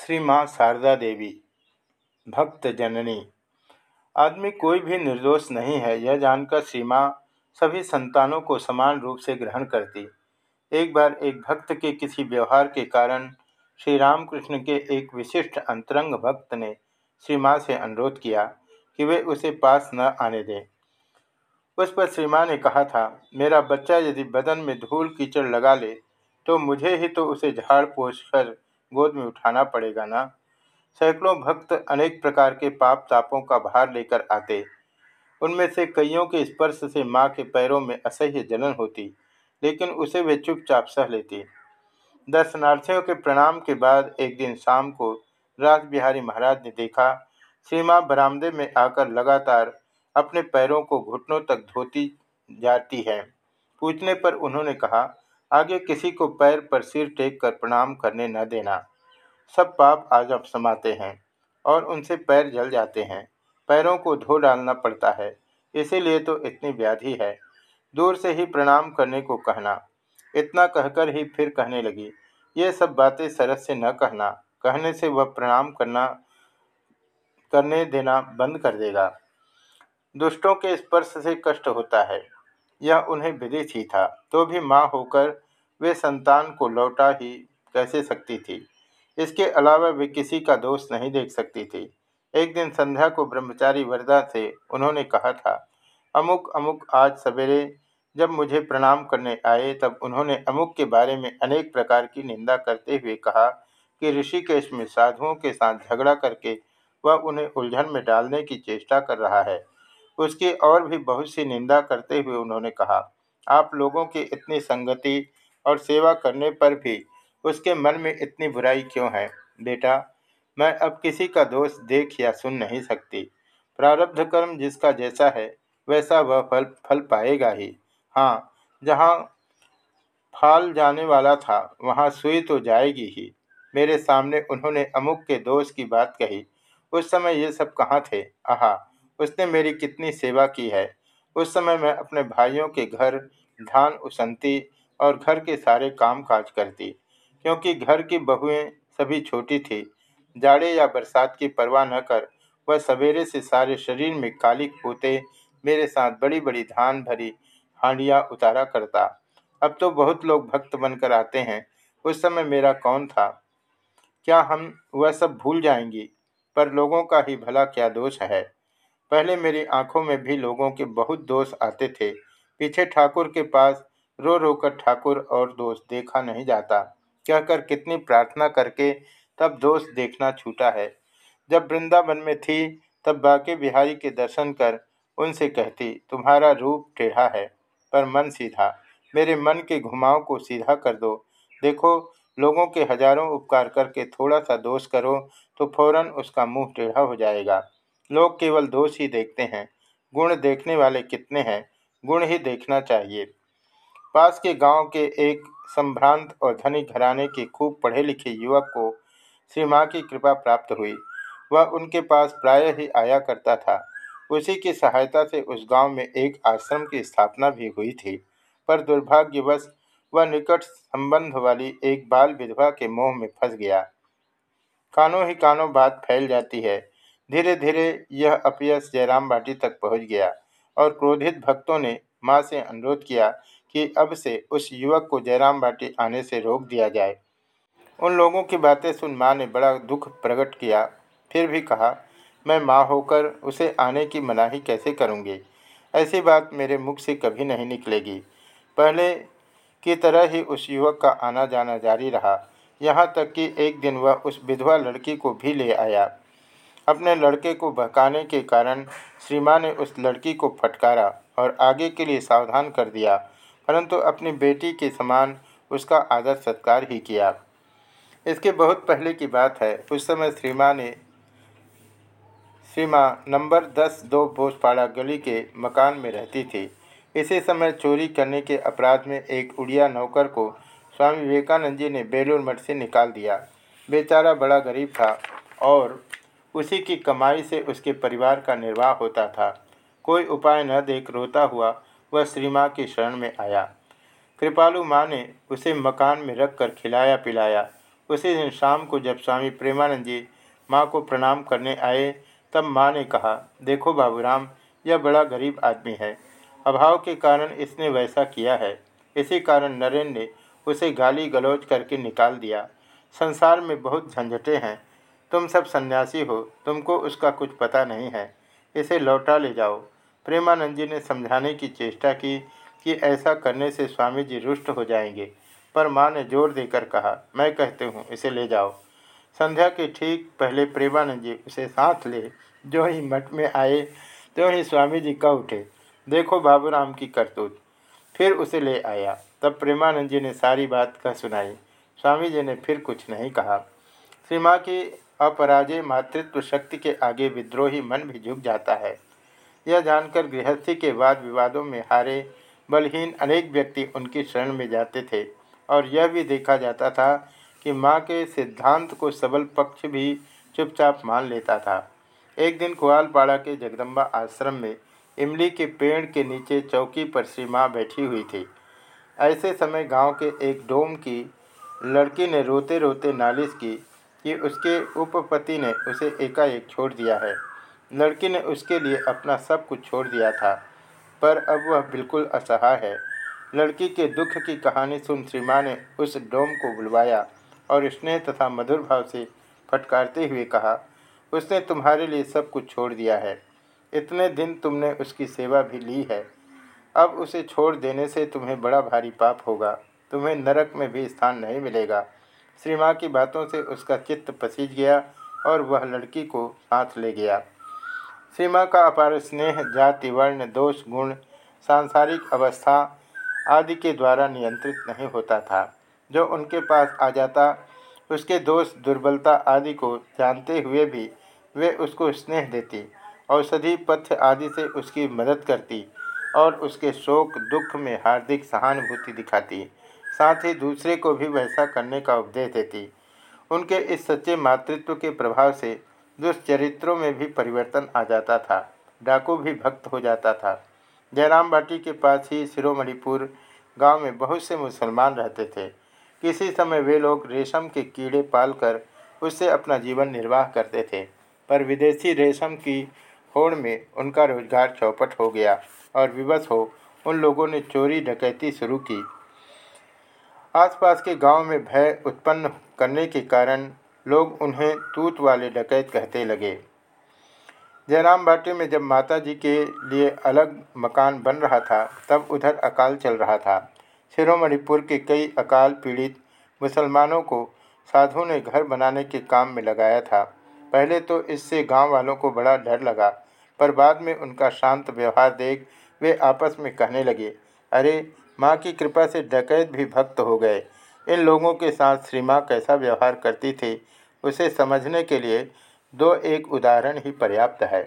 श्री माँ शारदा देवी, भक्त जननी। आदमी कोई भी निर्दोष नहीं है, यह जानकर श्री माँ सभी संतानों को समान रूप से ग्रहण करती। एक बार एक भक्त के किसी व्यवहार के कारण श्री रामकृष्ण के एक विशिष्ट अंतरंग भक्त ने श्री माँ से अनुरोध किया कि वे उसे पास न आने दें। उस पर श्री माँ ने कहा था, मेरा बच्चा यदि बदन में धूल कीचड़ लगा ले तो मुझे ही तो उसे झाड़ पोछ कर गोद में उठाना पड़ेगा ना? सैकड़ों भक्त अनेक प्रकार के पाप तापों का भार लेकर आते। उनमें से कईयों के स्पर्श से माँ के पैरों में असह्य जलन होती, लेकिन उसे वे चुपचाप सह लेती। दर्शनार्थियों के प्रणाम के बाद एक दिन शाम को राज बिहारी महाराज ने देखा श्री माँ बरामदे में आकर लगातार अपने पैरों को घुटनों तक धोती जाती है। पूछने पर उन्होंने कहा आगे किसी को पैर पर सिर टेक कर प्रणाम करने न देना। सब पाप आज अब समाते हैं और उनसे पैर जल जाते हैं। पैरों को धो डालना पड़ता है, इसीलिए तो इतनी व्याधि है। दूर से ही प्रणाम करने को कहना। इतना कहकर ही फिर कहने लगी, ये सब बातें सरस से न कहना। कहने से वह प्रणाम करना, करने देना बंद कर देगा। दुष्टों के स्पर्श से कष्ट होता है। यह उन्हें विदित ही था तो भी माँ होकर वे संतान को लौटा ही कैसे सकती थी? इसके अलावा वे किसी का दोष नहीं देख सकती थी। एक दिन संध्या को ब्रह्मचारी वरदा से उन्होंने कहा था, अमुक अमुक, आज सवेरे जब मुझे प्रणाम करने आए, तब उन्होंने अमुक के बारे में अनेक प्रकार की निंदा करते हुए कहा कि ऋषिकेश में साधुओं के साथ झगड़ा करके वह उन्हें उलझन में डालने की चेष्टा कर रहा है। उसकी और भी बहुत सी निंदा करते हुए उन्होंने कहा, आप लोगों की इतनी संगति और सेवा करने पर भी उसके मन में इतनी बुराई क्यों है? बेटा, मैं अब किसी का दोष देख या सुन नहीं सकती। प्रारब्ध कर्म जिसका जैसा है, वैसा वह फल फल पाएगा ही। हाँ जहाँ फाल जाने वाला था, वहाँ सुई तो जाएगी ही। मेरे सामने उन्होंने अमुक के दोष की बात कही। उस समय ये सब कहाँ थे? आहा उसने मेरी कितनी सेवा की है। उस समय मैं अपने भाइयों के घर, धान उसनती और घर के सारे काम काज करती, क्योंकि घर की बहुएँ सभी छोटी थी। जाड़े या बरसात की परवाह न कर, वह सवेरे से सारे शरीर में कालिक पोते मेरे साथ बड़ी बड़ी धान भरी हांडियाँ उतारा करता। अब तो बहुत लोग भक्त बनकर आते हैं। उस समय मेरा कौन था? क्या हम वह सब भूल जाएँगी? पर लोगों का ही भला क्या दोष है? पहले मेरी आँखों में भी लोगों के बहुत दोष आते थे। पीछे ठाकुर के पास रो रो कर ठाकुर और दोष देखा नहीं जाता। कहकर कितनी प्रार्थना करके तब दोष देखना छूटा है। जब वृंदावन में थी, तब बाके बिहारी के दर्शन कर उनसे कहती, तुम्हारा रूप टेढ़ा है, पर मन सीधा। मेरे मन के घुमाव को सीधा कर दो। देखो, लोगों के हज़ारों उपकार करके थोड़ा सा दोष करो तो फ़ौरन उसका मुँह टेढ़ा हो जाएगा। लोग केवल दोष ही देखते हैं। गुण देखने वाले कितने हैं? गुण ही देखना चाहिए। पास के गाँव के एक संभ्रांत और धनी घराने के खूब पढ़े लिखे युवक को श्री माँ की कृपा प्राप्त हुई। वह उनके पास प्रायः ही आया करता था। उसी की सहायता से उस गाँव में एक आश्रम की स्थापना भी हुई थी। पर दुर्भाग्यवश वह निकट संबंध वाली एक बाल विधवा के मोह में फंस गया। कानों ही कानों बात फैल जाती है। धीरे धीरे यह अपयश जयराम बाटी तक पहुँच गया और क्रोधित भक्तों ने माँ से अनुरोध किया कि अब से उस युवक को जयराम बाटी आने से रोक दिया जाए। उन लोगों की बातें सुन माँ ने बड़ा दुख प्रकट किया। फिर भी कहा, मैं माँ होकर उसे आने की मनाही कैसे करूँगी? ऐसी बात मेरे मुख से कभी नहीं निकलेगी। पहले की तरह ही उस युवक का आना जाना जारी रहा। यहाँ तक कि एक दिन वह उस विधवा लड़की को भी ले आया। अपने लड़के को बहकाने के कारण श्री ने उस लड़की को फटकारा और आगे के लिए सावधान कर दिया, परंतु अपनी बेटी के समान उसका आदर सत्कार ही किया। इसके बहुत पहले की बात है। उस समय श्रीमा ने श्री नंबर दस दो भोजपाड़ा गली के मकान में रहती थी। इसी समय चोरी करने के अपराध में एक उड़िया नौकर को स्वामी विवेकानंद जी ने बेलूर मठ से निकाल दिया। बेचारा बड़ा गरीब था और उसी की कमाई से उसके परिवार का निर्वाह होता था। कोई उपाय न देख रोता हुआ, वह श्री माँ की शरण में आया। कृपालु माँ ने उसे मकान में रख कर खिलाया पिलाया। उसी दिन शाम को जब स्वामी प्रेमानंद जी माँ को प्रणाम करने आए, तब माँ ने कहा, देखो बाबूराम, यह बड़ा गरीब आदमी है। अभाव के कारण इसने वैसा किया है। इसी कारण नरेंद्र ने उसे गाली गलौज करके निकाल दिया। संसार में बहुत झंझटें हैं। तुम सब सन्यासी हो, तुमको उसका कुछ पता नहीं है। इसे लौटा ले जाओ। प्रेमानंद जी ने समझाने की चेष्टा की कि ऐसा करने से स्वामी जी रुष्ट हो जाएँगे। पर माँ ने ज़ोर देकर कहा, मैं कहते हूँ, इसे ले जाओ। संध्या के ठीक पहले प्रेमानंद जी उसे साथ ले, जो ही मठ में आए तो ही स्वामी जी कह उठे, देखो बाबूराम की करतूत। फिर उसे ले आया। तब प्रेमानंद जी ने सारी बात कह सुनाई। स्वामी जी ने फिर कुछ नहीं कहा। श्री माँ की अपराजय मातृत्व शक्ति के आगे विद्रोही मन भी झुक जाता है। यह जानकर गृहस्थी के वाद विवादों में हारे बलहीन अनेक व्यक्ति उनकी शरण में जाते थे और यह भी देखा जाता था कि माँ के सिद्धांत को सबल पक्ष भी चुपचाप मान लेता था। एक दिन कुआलपाड़ा के जगदम्बा आश्रम में इमली के पेड़ के नीचे चौकी पर श्री माँ बैठी हुई थी। ऐसे समय गाँव के एक डोम की लड़की ने रोते रोते नालिश की कि उसके उपपति ने उसे एकाएक छोड़ दिया है। लड़की ने उसके लिए अपना सब कुछ छोड़ दिया था, पर अब वह बिल्कुल असहाय है। लड़की के दुख की कहानी सुन श्री ने उस डोम को बुलवाया और स्नेह तथा मधुर भाव से फटकारते हुए कहा, उसने तुम्हारे लिए सब कुछ छोड़ दिया है। इतने दिन तुमने उसकी सेवा भी ली है। अब उसे छोड़ देने से तुम्हें बड़ा भारी पाप होगा। तुम्हें नरक में भी स्थान नहीं मिलेगा। श्री माँ की बातों से उसका चित्त पसीज गया और वह लड़की को साथ ले गया। श्री माँ का अपार स्नेह, जाति, वर्ण, दोष, गुण, सांसारिक अवस्था आदि के द्वारा नियंत्रित नहीं होता था। जो उनके पास आ जाता, उसके दोष, दुर्बलता आदि को जानते हुए भी वे उसको स्नेह देती, औषधि, पथ्य आदि से उसकी मदद करती और उसके शोक, दुख में हार्दिक सहानुभूति दिखाती। साथ ही दूसरे को भी वैसा करने का उपदेश देती। उनके इस सच्चे मातृत्व के प्रभाव से दुष्चरित्रों में भी परिवर्तन आ जाता था। डाकू भी भक्त हो जाता था। जयराम बाटी के पास ही सिरोमणिपुर गाँव में बहुत से मुसलमान रहते थे। किसी समय वे लोग रेशम के कीड़े पालकर उससे अपना जीवन निर्वाह करते थे। पर विदेशी रेशम की होड़ में उनका रोज़गार चौपट हो गया और विवश हो उन लोगों ने चोरी डकैती शुरू की। आसपास के गाँव में भय उत्पन्न करने के कारण लोग उन्हें तूत वाले डकैत कहते लगे। जयराम बाटी में जब माता जी के लिए अलग मकान बन रहा था, तब उधर अकाल चल रहा था। शिरोमणिपुर के कई अकाल पीड़ित मुसलमानों को साधु ने घर बनाने के काम में लगाया था। पहले तो इससे गाँव वालों को बड़ा डर लगा, पर बाद में उनका शांत व्यवहार देख वे आपस में कहने लगे, अरे माँ की कृपा से डकैत भी भक्त हो गए। इन लोगों के साथ श्री माँ कैसा व्यवहार करती थी, उसे समझने के लिए दो एक उदाहरण ही पर्याप्त है।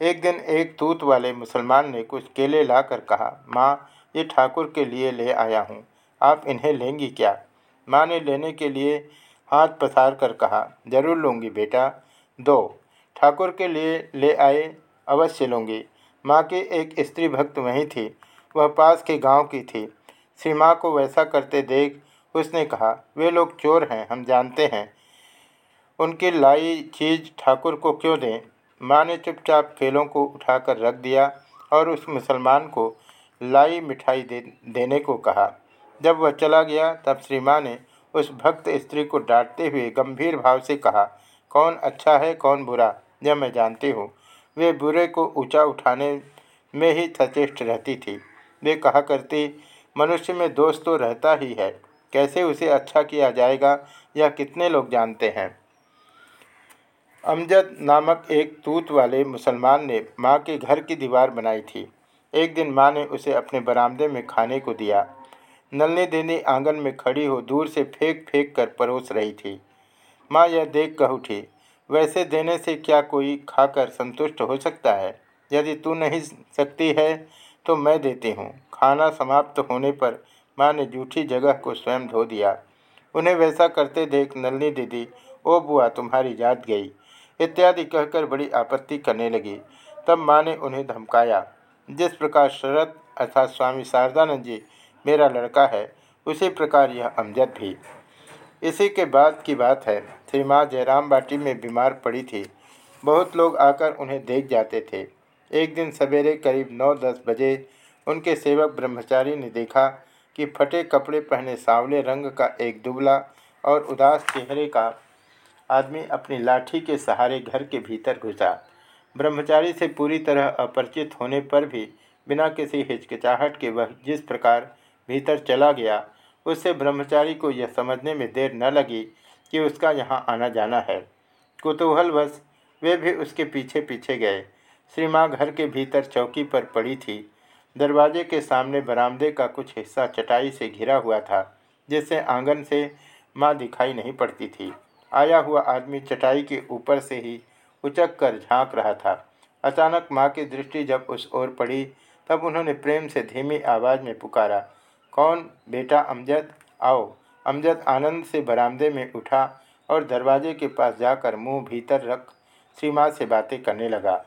एक दिन एक तूत वाले मुसलमान ने कुछ केले लाकर कहा, माँ, ये ठाकुर के लिए ले आया हूँ, आप इन्हें लेंगी क्या? माँ ने लेने के लिए हाथ पसार कर कहा, ज़रूर लूँगी बेटा, दो। ठाकुर के लिए ले आए, अवश्य लूँगी। माँ की एक स्त्री भक्त वहीं थी वह पास के गाँव की थी। श्री को वैसा करते देख उसने कहा, वे लोग चोर हैं, हम जानते हैं। उनकी लाई चीज़ ठाकुर को क्यों दें? माँ ने चुपचाप केलों को उठाकर रख दिया और उस मुसलमान को लाई मिठाई दे, देने को कहा। जब वह चला गया, तब श्री माँ ने उस भक्त स्त्री को डांटते हुए गंभीर भाव से कहा, कौन अच्छा है, कौन बुरा, यह मैं जानती हूँ। वे बुरे को ऊँचा उठाने में ही सचेष्ट रहती थी। वे कहा करती, मनुष्य में दोष तो रहता ही है। कैसे उसे अच्छा किया जाएगा, यह कितने लोग जानते हैं? अमजद नामक एक तूत वाले मुसलमान ने माँ के घर की दीवार बनाई थी। एक दिन माँ ने उसे अपने बरामदे में खाने को दिया। नलने देने आँगन में खड़ी हो दूर से फेंक फेंक कर परोस रही थी। माँ यह देख कह उठी, वैसे देने से क्या कोई खाकर संतुष्ट हो सकता है? यदि तू नहीं सकती है तो मैं देती हूँ। खाना समाप्त होने पर माँ ने जूठी जगह को स्वयं धो दिया। उन्हें वैसा करते देख नलनी दीदी, ओ बुआ, तुम्हारी जात गई। इत्यादि कहकर बड़ी आपत्ति करने लगी। तब माँ ने उन्हें धमकाया, जिस प्रकार शरद अर्थात स्वामी शारदानंद जी मेरा लड़का है, उसी प्रकार यह अमजद भी। इसी के बाद की बात है। श्री माँ जयराम बाटी में बीमार पड़ी थी। बहुत लोग आकर उन्हें देख जाते थे। एक दिन सवेरे करीब नौ दस बजे उनके सेवक ब्रह्मचारी ने देखा कि फटे कपड़े पहने सांवले रंग का एक दुबला और उदास चेहरे का आदमी अपनी लाठी के सहारे घर के भीतर घुसा। ब्रह्मचारी से पूरी तरह अपरिचित होने पर भी बिना किसी हिचकिचाहट के वह जिस प्रकार भीतर चला गया, उससे ब्रह्मचारी को यह समझने में देर न लगी कि उसका यहाँ आना जाना है। कुतूहलवश वे भी उसके पीछे पीछे गए। श्री माँ घर के भीतर चौकी पर पड़ी थी। दरवाजे के सामने बरामदे का कुछ हिस्सा चटाई से घिरा हुआ था, जिससे आँगन से माँ दिखाई नहीं पड़ती थी। आया हुआ आदमी चटाई के ऊपर से ही उचक कर झाँक रहा था। अचानक माँ की दृष्टि जब उस ओर पड़ी, तब उन्होंने प्रेम से धीमी आवाज़ में पुकारा, कौन? बेटा अमजद? आओ। अमजद आनंद से बरामदे में उठा और दरवाजे के पास जाकर मुँह भीतर रख श्री माँ से बातें करने लगा।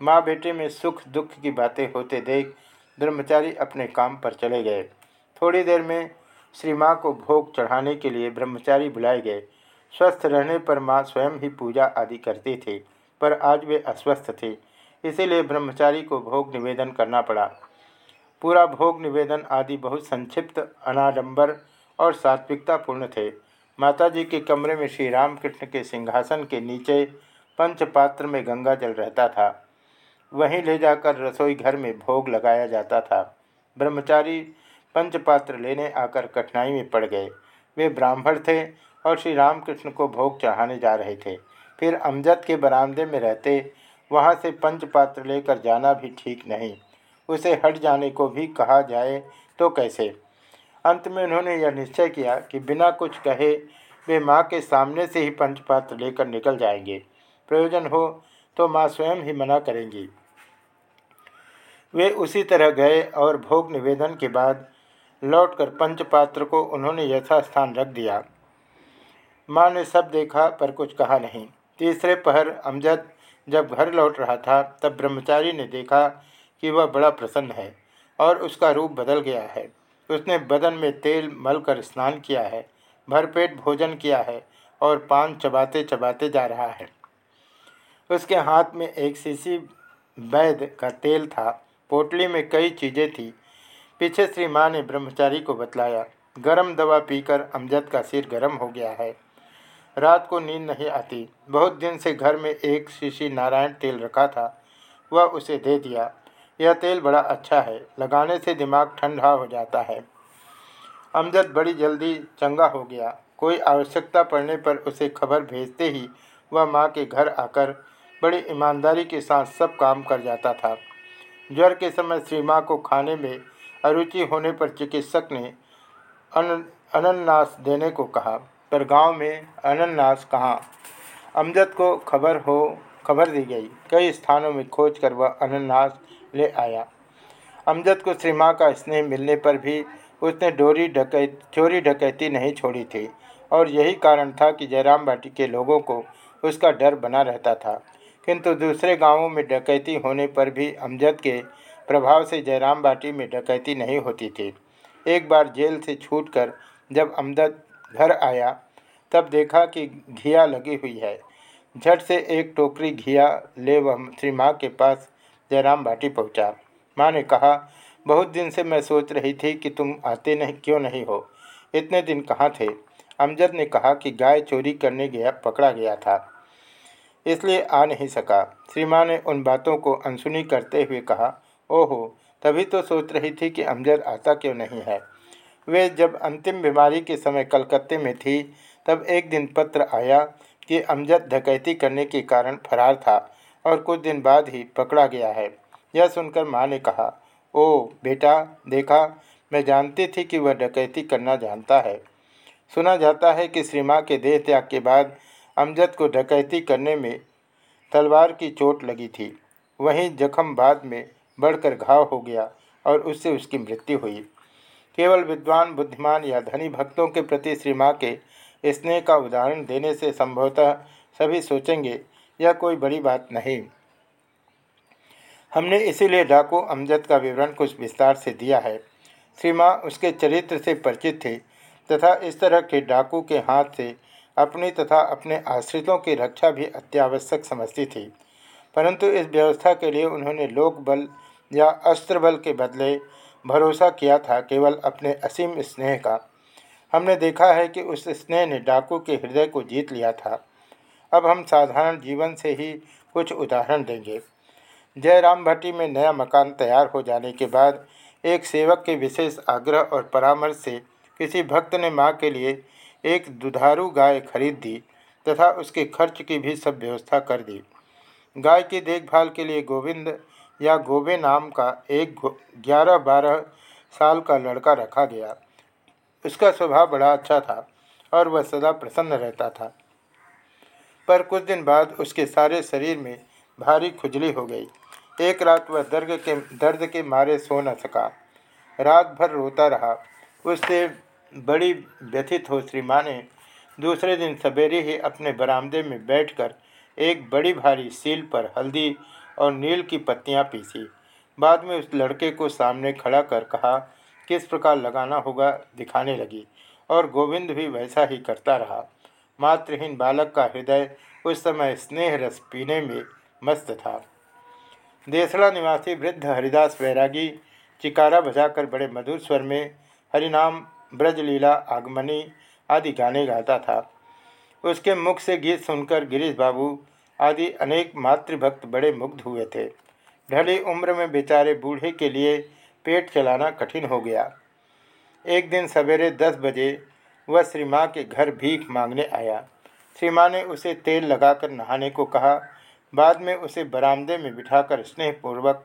माँ बेटे में सुख दुख की बातें होते देख ब्रह्मचारी अपने काम पर चले गए। थोड़ी देर में श्री माँ को भोग चढ़ाने के लिए ब्रह्मचारी बुलाए गए। स्वस्थ रहने पर माँ स्वयं ही पूजा आदि करती थी, पर आज वे अस्वस्थ थे। इसीलिए ब्रह्मचारी को भोग निवेदन करना पड़ा। पूरा भोग निवेदन आदि बहुत संक्षिप्त, अनाडंबर और सात्विकतापूर्ण थे। माताजी के कमरे में श्री रामकृष्ण के सिंहासन के नीचे पंचपात्र में गंगा जल रहता था। वहीं ले जाकर रसोई घर में भोग लगाया जाता था। ब्रह्मचारी पंचपात्र लेने आकर कठिनाई में पड़ गए। वे ब्राह्मण थे और श्री रामकृष्ण को भोग चढ़ाने जा रहे थे। फिर अमजद के बरामदे में रहते, वहाँ से पंचपात्र लेकर जाना भी ठीक नहीं। उसे हट जाने को भी कहा जाए तो कैसे? अंत में उन्होंने यह निश्चय किया कि बिना कुछ कहे वे माँ के सामने से ही पंचपात्र लेकर निकल जाएँगे। प्रयोजन हो तो माँ स्वयं ही मना करेंगी। वे उसी तरह गए और भोग निवेदन के बाद लौटकर पंचपात्र को उन्होंने यथास्थान रख दिया। माँ ने सब देखा, पर कुछ कहा नहीं। तीसरे पहर अमजद जब घर लौट रहा था, तब ब्रह्मचारी ने देखा कि वह बड़ा प्रसन्न है और उसका रूप बदल गया है। उसने बदन में तेल मलकर स्नान किया है, भरपेट भोजन किया है और पान चबाते चबाते जा रहा है। उसके हाथ में एक शीशी वैद का तेल था। पोटली में कई चीज़ें थी। पीछे श्री माँ ने ब्रह्मचारी को बतलाया, गरम दवा पीकर अमजद का सिर गर्म हो गया है। रात को नींद नहीं आती। बहुत दिन से घर में एक शीशी नारायण तेल रखा था। वह उसे दे दिया। यह तेल बड़ा अच्छा है। लगाने से दिमाग ठंडा हो जाता है। अमजद बड़ी जल्दी चंगा हो गया। कोई आवश्यकता पड़ने पर उसे खबर भेजते ही वह माँ के घर आकर बड़ी ईमानदारी के साथ सब काम कर जाता था। ज्वर के समय श्री माँ को खाने में अरुचि होने पर चिकित्सक ने अन, अनन्नास देने को कहा, पर गाँव में अनन्नास कहाँ? अमजद को खबर हो, खबर दी गई। कई स्थानों में खोज कर वह अनन्नास ले आया। अमजद को श्री माँ का स्नेह मिलने पर भी उसने डोरी डकैत, चोरी डकैती नहीं छोड़ी थी, और यही कारण था कि जयराम भाटी के लोगों को उसका डर बना रहता था। किंतु दूसरे गाँवों में डकैती होने पर भी अमजद के प्रभाव से जयराम बाटी में डकैती नहीं होती थी। एक बार जेल से छूटकर जब अमजद घर आया, तब देखा कि घिया लगी हुई है। झट से एक टोकरी घिया ले वह श्री माँ के पास जयराम भाटी पहुँचा। माँ ने कहा, बहुत दिन से मैं सोच रही थी कि तुम आते नहीं, क्यों नहीं हो? इतने दिन कहाँ थे? अमजद ने कहा कि गाय चोरी करने गया, पकड़ा गया था। इसलिए आ नहीं सका। श्री माँ ने उन बातों को अनसुनी करते हुए कहा, ओहो, तभी तो सोच रही थी कि अमजद आता क्यों नहीं है? वे जब अंतिम बीमारी के समय कलकत्ते में थी, तब एक दिन पत्र आया कि अमजद डकैती करने के कारण फरार था और कुछ दिन बाद ही पकड़ा गया है। यह सुनकर माँ ने कहा, ओ, बेटा, देखा, मैं जानती थी कि वह डकैती करना जानता है। सुना जाता है कि श्री माँ के देह त्याग के बाद अमजद को डकैती करने में तलवार की चोट लगी थी। वहीं जख्म बाद में बढ़कर घाव हो गया और उससे उसकी मृत्यु हुई। केवल विद्वान, बुद्धिमान या धनी भक्तों के प्रति श्री माँ के स्नेह का उदाहरण देने से संभवतः सभी सोचेंगे, यह कोई बड़ी बात नहीं। हमने इसीलिए डाकू अमजद का विवरण कुछ विस्तार से दिया है। श्री माँ उसके चरित्र से परिचित थे तथा इस तरह के डाकू के हाथ से अपनी तथा अपने आश्रितों की रक्षा भी अत्यावश्यक समझती थी। परंतु इस व्यवस्था के लिए उन्होंने लोक बल या अस्त्र बल के बदले भरोसा किया था, केवल अपने असीम स्नेह का। हमने देखा है कि उस स्नेह ने डाकू के हृदय को जीत लिया था। अब हम साधारण जीवन से ही कुछ उदाहरण देंगे। जयराम भट्टी में नया मकान तैयार हो जाने के बाद एक सेवक के विशेष आग्रह और परामर्श से किसी भक्त ने माँ के लिए एक दुधारू गाय खरीद दी तथा उसके खर्च की भी सब व्यवस्था कर दी। गाय की देखभाल के लिए गोविंद या गोबे नाम का एक ग्यारह बारह साल का लड़का रखा गया। उसका स्वभाव बड़ा अच्छा था और वह सदा प्रसन्न रहता था। पर कुछ दिन बाद उसके सारे शरीर में भारी खुजली हो गई। एक रात वह दर्द के दर्द के मारे सो न सका। रात भर रोता रहा। उससे बड़ी व्यथित हो श्री माँ ने दूसरे दिन सवेरे ही अपने बरामदे में बैठकर एक बड़ी भारी सील पर हल्दी और नील की पत्तियाँ पीसी। बाद में उस लड़के को सामने खड़ा कर कहा, किस प्रकार लगाना होगा? दिखाने लगी और गोविंद भी वैसा ही करता रहा। मातृहीन बालक का हृदय उस समय स्नेह रस पीने में मस्त था। देसड़ा निवासी वृद्ध हरिदास वैरागी चिकारा बजाकर बड़े मधुर स्वर में हरिनाम ब्रजलीला आगमनी आदि गाने गाता था। उसके मुख से गीत सुनकर गिरीश बाबू आदि अनेक मातृभक्त बड़े मुग्ध हुए थे। ढली उम्र में बेचारे बूढ़े के लिए पेट चलाना कठिन हो गया। एक दिन सवेरे दस बजे वह श्री माँ के घर भीख मांगने आया। श्री माँ ने उसे तेल लगाकर नहाने को कहा। बाद में उसे बरामदे में बिठाकर स्नेहपूर्वक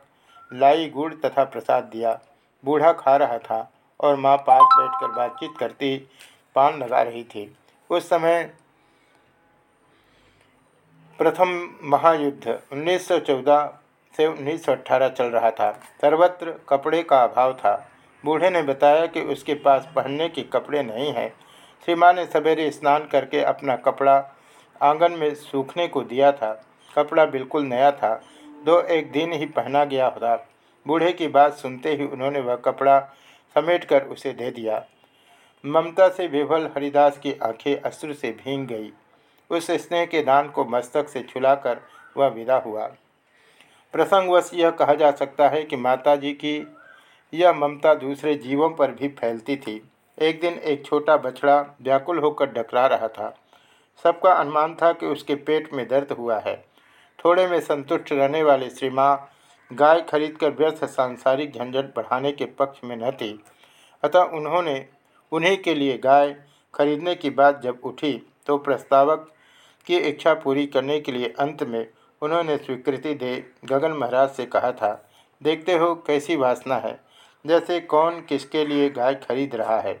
लाई गुड़ तथा प्रसाद दिया। बूढ़ा खा रहा था। और माँ पास बैठकर बातचीत करती पान लगा रही थी। उस समय प्रथम महायुद्ध 1914 से 1918 चल रहा था। सर्वत्र कपड़े का अभाव था। बूढ़े ने बताया कि उसके पास पहनने के कपड़े नहीं हैं। श्री माँ ने सवेरे स्नान करके अपना कपड़ा आँगन में सूखने को दिया था। कपड़ा बिल्कुल नया था। दो एक दिन ही पहना गया था बूढ़े की बात सुनते ही उन्होंने वह कपड़ा समेटकर उसे दे दिया। ममता से विभल हरिदास की आँखें अश्रु से भींग गई। उस स्नेह के दान को मस्तक से छुलाकर वह विदा हुआ। प्रसंगवश यह कहा जा सकता है कि माताजी की यह ममता दूसरे जीवों पर भी फैलती थी। एक दिन एक छोटा बछड़ा व्याकुल होकर डकरा रहा था। सबका अनुमान था कि उसके पेट में दर्द हुआ है। थोड़े में संतुष्ट रहने वाले श्री माँ गाय खरीदकर व्यर्थ सांसारिक झंझट बढ़ाने के पक्ष में न थी। अतः उन्होंने उन्हीं के लिए गाय खरीदने की बात जब उठी तो प्रस्तावक की इच्छा पूरी करने के लिए अंत में उन्होंने स्वीकृति दे गगन महाराज से कहा था, देखते हो कैसी वासना है। जैसे कौन किसके लिए गाय खरीद रहा है।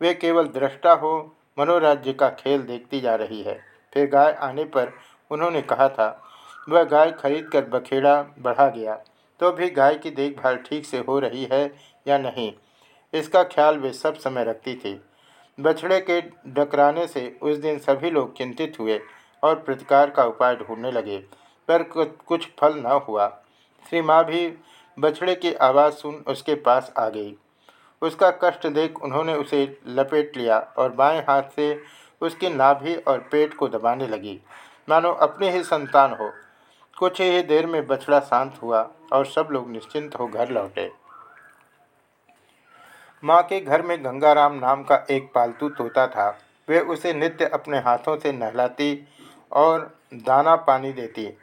वे केवल दृष्टा हो, मनोराज्य का खेल देखती जा रही है फिर गाय आने पर उन्होंने कहा था वह गाय खरीद कर बखेड़ा बढ़ा गया। तो भी गाय की देखभाल ठीक से हो रही है या नहीं, इसका ख्याल वे सब समय रखती थी। बछड़े के डकराने से उस दिन सभी लोग चिंतित हुए और प्रतिकार का उपाय ढूँढने लगे, पर कुछ फल न हुआ। श्री माँ भी बछड़े की आवाज़ सुन उसके पास आ गई। उसका कष्ट देख उन्होंने उसे लपेट लिया और बाएँ हाथ से उसकी नाभि और पेट को दबाने लगी। मानो अपनी ही संतान हो। कुछ ही देर में बछड़ा शांत हुआ और सब लोग निश्चिंत हो घर लौटे। माँ के घर में गंगाराम नाम का एक पालतू तोता था। वे उसे नित्य अपने हाथों से नहलाती और दाना पानी देती।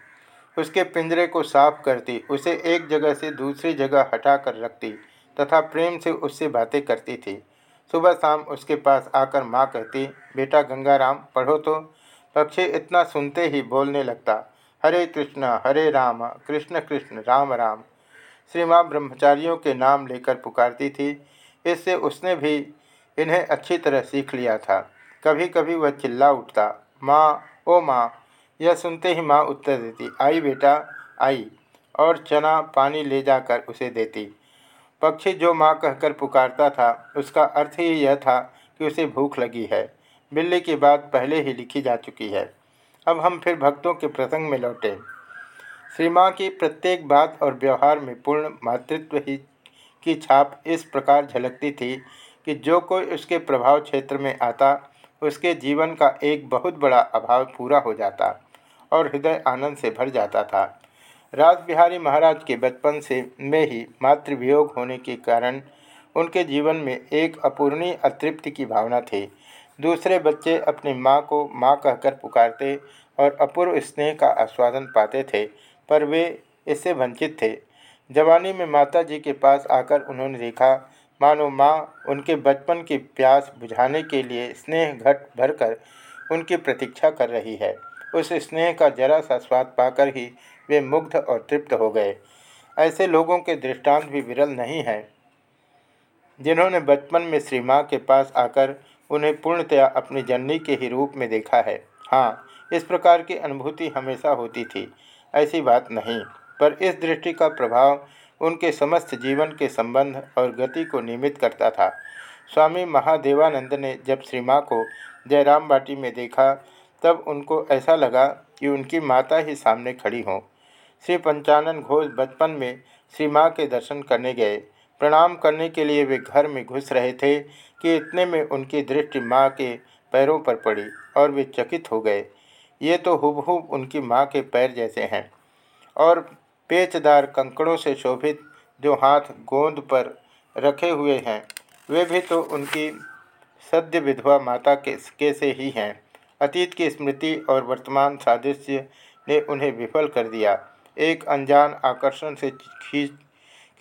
उसके पिंजरे को साफ़ करती, उसे एक जगह से दूसरी जगह हटा कर रखती तथा प्रेम से उससे बातें करती थी। सुबह शाम उसके पास आकर माँ कहती, बेटा गंगाराम, पढ़ो तो। पक्षी इतना सुनते ही बोलने लगता। हरे कृष्ण, हरे राम, कृष्ण कृष्ण, राम राम। श्री माँ ब्रह्मचारियों के नाम लेकर पुकारती थी। इससे उसने भी इन्हें अच्छी तरह सीख लिया था। कभी कभी वह चिल्ला उठता, माँ, ओ माँ। यह सुनते ही माँ उत्तर देती, आई बेटा, आई। और चना पानी ले जाकर उसे देती। पक्षी जो माँ कहकर पुकारता था, उसका अर्थ ही यह था कि उसे भूख लगी है। बिल्ली की बात पहले ही लिखी जा चुकी है। अब हम फिर भक्तों के प्रसंग में लौटे। श्री माँ की प्रत्येक बात और व्यवहार में पूर्ण मातृत्व ही की छाप इस प्रकार झलकती थी कि जो कोई उसके प्रभाव क्षेत्र में आता, उसके जीवन का एक बहुत बड़ा अभाव पूरा हो जाता और हृदय आनंद से भर जाता था। राज बिहारी महाराज के बचपन से में ही मातृवियोग होने के कारण उनके जीवन में एक अपूर्णीय अतृप्ति की भावना थी। दूसरे बच्चे अपनी माँ को माँ कहकर पुकारते और अपूर्व स्नेह का आस्वादन पाते थे, पर वे इससे वंचित थे। जवानी में माता जी के पास आकर उन्होंने देखा, मानो माँ उनके बचपन की प्यास बुझाने के लिए स्नेह घट भरकर उनकी प्रतीक्षा कर रही है। उस स्नेह का जरा सा स्वाद पाकर ही वे मुग्ध और तृप्त हो गए। ऐसे लोगों के दृष्टांत भी विरल नहीं हैं, जिन्होंने बचपन में श्री माँ के पास आकर उन्हें पूर्णतया अपनी जननी के ही रूप में देखा है। हाँ इस प्रकार की अनुभूति हमेशा होती थी, ऐसी बात नहीं, पर इस दृष्टि का प्रभाव उनके समस्त जीवन के संबंध और गति को नियमित करता था। स्वामी महादेवानंद ने जब श्री माँ को जयराम बाटी में देखा, तब उनको ऐसा लगा कि उनकी माता ही सामने खड़ी हों। श्री पंचानन घोष बचपन में श्री माँ के दर्शन करने गए। प्रणाम करने के लिए वे घर में घुस रहे थे कि इतने में उनकी दृष्टि माँ के पैरों पर पड़ी और वे चकित हो गए। ये तो हुबहू उनकी माँ के पैर जैसे हैं। और पेचदार कंकड़ों से शोभित जो हाथ गोंद पर रखे हुए हैं वे भी तो उनकी सद्य विधवा माता के, कैसे ही हैं। अतीत की स्मृति और वर्तमान सादृश्य ने उन्हें विफल कर दिया। एक अनजान आकर्षण से खींच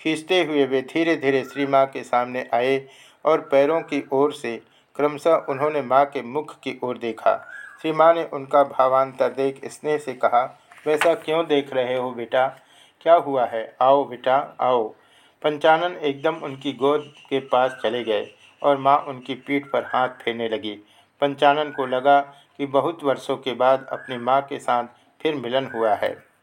खींचते हुए वे धीरे धीरे श्री माँ के सामने आए और पैरों की ओर से क्रमशः उन्होंने माँ के मुख की ओर देखा। श्री माँ ने उनका भावांतर देख स्नेह से कहा, वैसा क्यों देख रहे हो बेटा? क्या हुआ है? आओ बेटा, आओ। पंचानन एकदम उनकी गोद के पास चले गए और माँ उनकी पीठ पर हाथ फेरने लगी। पंचानन को लगा कि बहुत वर्षों के बाद अपनी माँ के साथ फिर मिलन हुआ है।